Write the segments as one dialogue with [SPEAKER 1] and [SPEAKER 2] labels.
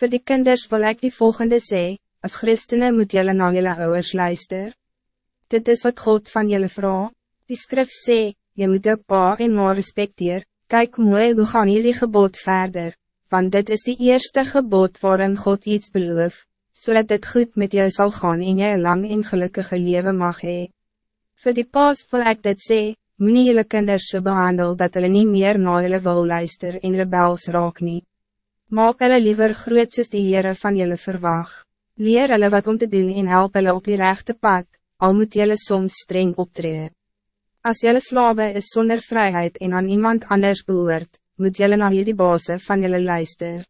[SPEAKER 1] Voor die kinders wil ik die volgende sê, als christenen moet jullie naar jullie ouders luister. Dit is wat God van jullie vrouw. Die skrif sê, je moet de pa en ma respecteer, kijk mooi hoe gaan jullie gebod verder, want dit is die eerste gebod waarin God iets beloof, zodat so het goed met jou zal gaan en jy lang en gelukkige leven mag hee. Voor die paas wil ik dit sê, moet jylle kinders so behandel dat hulle nie meer na jylle wil luister en rebels raak nie. Maak hulle liever groot soos die Heere van jullie verwag. Leer hulle wat om te doen en help hulle op die rechte pad, al moet jullie soms streng optreden. Als jullie slawe is zonder vrijheid en aan iemand anders behoort, moet jullie naar jullie bazen van jullie luister.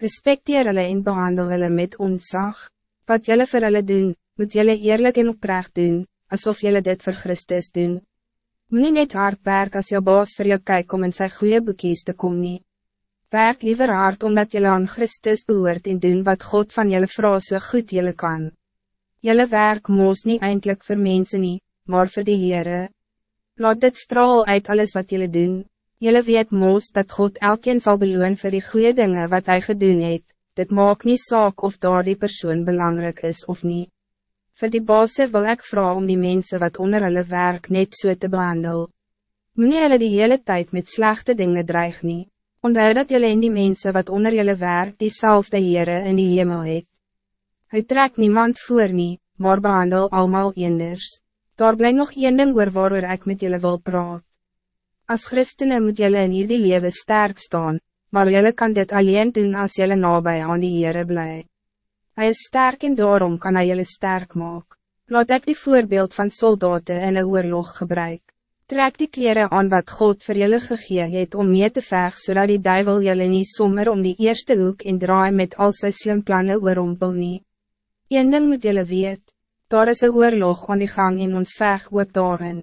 [SPEAKER 1] Respecteer hulle en behandel hulle met ontzag. Wat jullie voor hulle doen, moet jullie eerlijk en oprecht doen, alsof jullie dit voor Christus doen. Moet nie net hard werk als jou baas voor jou kyk om in sy goeie boekies te kom nie. Werk liever hard omdat jullie aan Christus behoort en doen wat God van jullie vrouw so goed jullie kan. Jullie werk moos niet eindelijk voor mensen niet, maar voor de Heere. Laat dit straal uit alles wat jullie doen. Jullie weet moos dat God elkeen zal beloon voor die goede dingen wat hij gedoen heeft. Dit maakt niet saak of daar die persoon belangrijk is of niet. Voor die basse wil ik vragen om die mensen wat onder hulle werk net so te behandelen. Moet hulle die hele tijd met slechte dingen dreig niet. Onthou dat jullie in die mensen wat onder jullie werk diezelfde Heere in die hemel het. Hij trekt niemand voor nie, maar behandel allemaal eenders. Daar blijft nog een ding oor waarover ek met jullie wil praat. Als christenen moet jullie in hierdie leven sterk staan, maar jullie kan dit alleen doen als jullie nabij aan die Heere bly. Hij is sterk en daarom kan hij jullie sterk maken. Laat ik die voorbeeld van soldaten in een oorlog gebruik. Trek die kleren aan wat God voor jullie gegee het om mee te veg, zodat die duivel jullie niet sommer om die eerste hoek en draai met al sy slim plannen oorompel nie. Een ding moet jullie weet, daar is een oorlog aan die gang in ons veg ook daarin.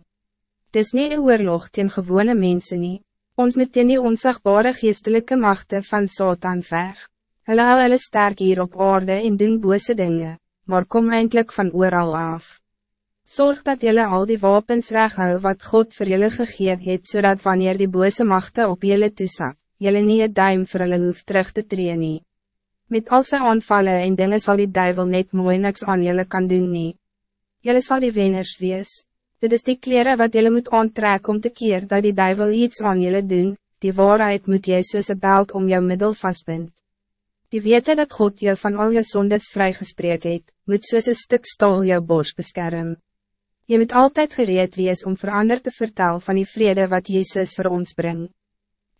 [SPEAKER 1] Het is niet een oorlog teen gewone mensen nie, ons moet teen die onzagbare geestelijke machten van Satan veg. Hulle hou hulle sterk hier op aarde en doen bose dingen, maar kom eindelijk van ooral af. Zorg dat jullie al die wapens hou wat God voor jullie gegeven heeft, zodat wanneer die boze machten op jullie toesak, jullie niet het duim voor hulle hoef terug te trainen. Met al zijn aanvallen en dingen zal die duivel net mooi niks aan jullie kan doen nie. Jullie zal die winners wees. Dit is die kleren wat jullie moet aantrekken om te keer dat die duivel iets aan jullie doen, die waarheid moet jy soos een belt om jou middel vastbind. Die wete dat God jou van al je zondes vrijgesprek het, moet soos een stuk stal jou borst beschermen. Je moet altijd gereed wees om verander te vertellen van die vrede wat Jezus voor ons brengt.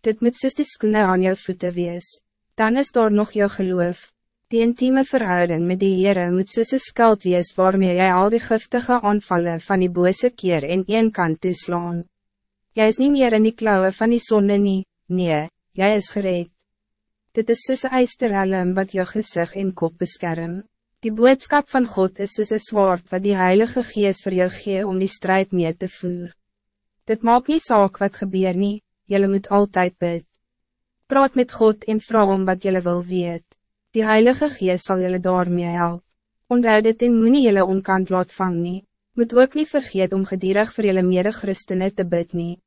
[SPEAKER 1] Dit moet soos die skoene aan jou voeten wees. Dan is daar nog jou geloof. Die intieme verhouding met die Heere moet soos een skuld wees waarmee jy al die giftige aanvallen van die bose keer in een kant toeslaan. Jy is niet meer in die klauwen van die zonde nie, nee, jy is gereed. Dit is soos een wat jou gezicht en kop beschermt. Die boodschap van God is soos een zwaard wat die Heilige Geest voor jou gee om die strijd mee te voeren. Dit maakt niet saak wat gebeur nie, jylle moet altijd bid. Praat met God en vrouw om wat jylle wil weet. Die Heilige Geest zal jylle daarmee help. Onthou dit en moet nie jylle onkant laat vang nie. Moet ook niet vergeet om gedierig voor jylle mede Christene te bid nie.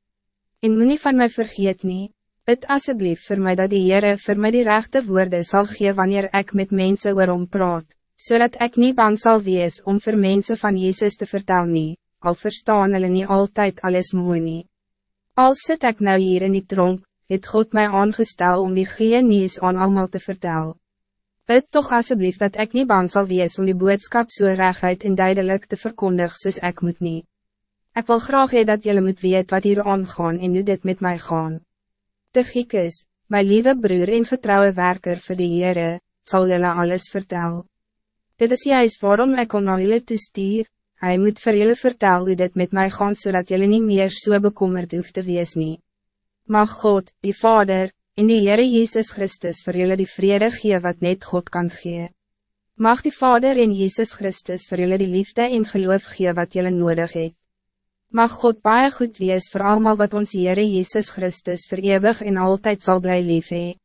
[SPEAKER 1] En moet nie van mij vergeet nie. Bid alsjeblieft voor mij dat die Heere voor mij die rechte woorden zal geven wanneer ik met mensen waarom praat zodat ik niet bang zal wees om voor mensen van Jezus te vertellen, nie, al verstaan hulle niet altijd alles mooi nie. Al zit ik nou hier in die tronk, het God mij aangestel om die goeie nieuws aan allemaal te vertellen. Bid toch alsjeblieft dat ik niet bang zal wees om die boodschap zo so rechtheid en duidelijk te verkondigen soos ik moet niet. Ik wil graag hee dat jullie moet weet wat hier aangaan en hoe dit met mij gaan. De giek is, mijn lieve broer en getrouwe werker voor de Heere, zal jullie alles vertellen. Dit is juist waarom ik kon naar jullie te stuur. Hij moet voor jullie vertellen hoe dit met mij gaat, zodat jullie niet meer zo so bekommerd hoeft te wees nie. Mag God, die Vader, in die Heere Jezus Christus voor jullie die vrede gee wat net God kan gee. Mag die Vader in Jezus Christus voor jullie die liefde en geloof gee wat jullie nodig het. Mag God baie goed wees voor allemaal wat ons Heere Jezus Christus voor eeuwig en altijd zal blij lief hee.